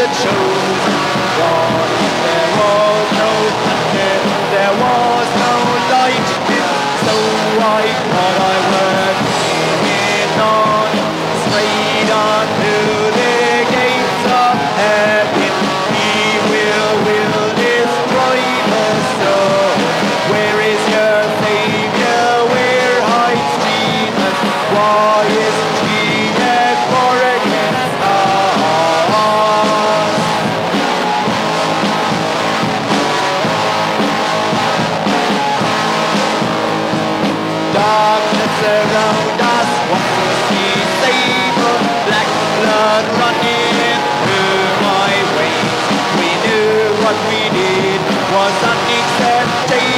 shoes. What if there was no thunder, there was no light, so I thought did was unacceptable.